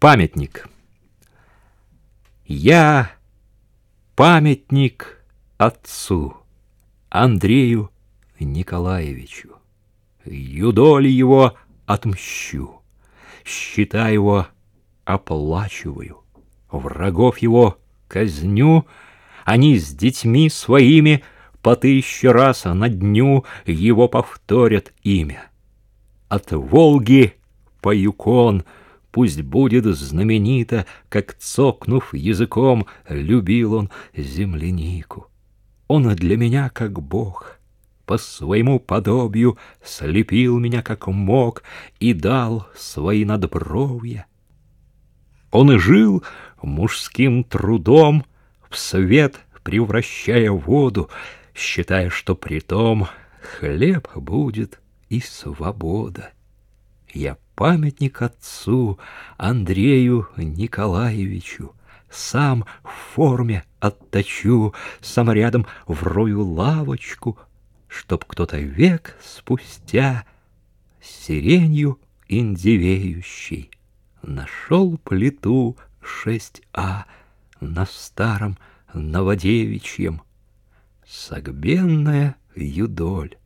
Памятник. Я памятник отцу Андрею Николаевичу. Юдоли его отмщу, счета его оплачиваю, врагов его казню, они с детьми своими по тысяче раз на дню его повторят имя. От Волги по Юкон — Пусть будет знаменито, как, цокнув языком, любил он землянику. Он для меня как Бог, по своему подобию слепил меня как мог и дал свои надбровья. Он и жил мужским трудом, в свет превращая воду, считая, что при том хлеб будет и свобода. Я памятник отцу Андрею Николаевичу. Сам в форме отточу, сам рядом врою лавочку, Чтоб кто-то век спустя сиренью индивеющий Нашел плиту 6А на старом Новодевичьем. Согбенная юдоль,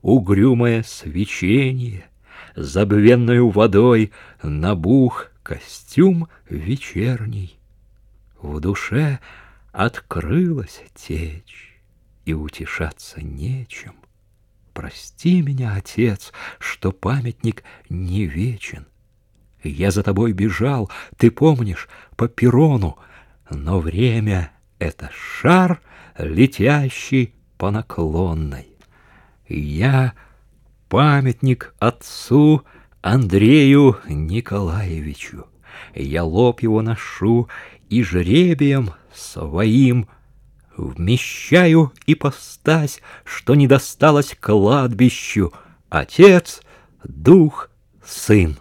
угрюмое свечение — забвенную водой набух костюм вечерний. В душе открылась течь, и утешаться нечем. Прости меня, отец, что памятник не вечен. Я за тобой бежал, ты помнишь, по перрону, но время — это шар, летящий по наклонной. Я памятник отцу Андрею Николаевичу. Я лоб его ношу и жребием своим Вмещаю и постась, что не досталось кладбищу, Отец, Дух, Сын.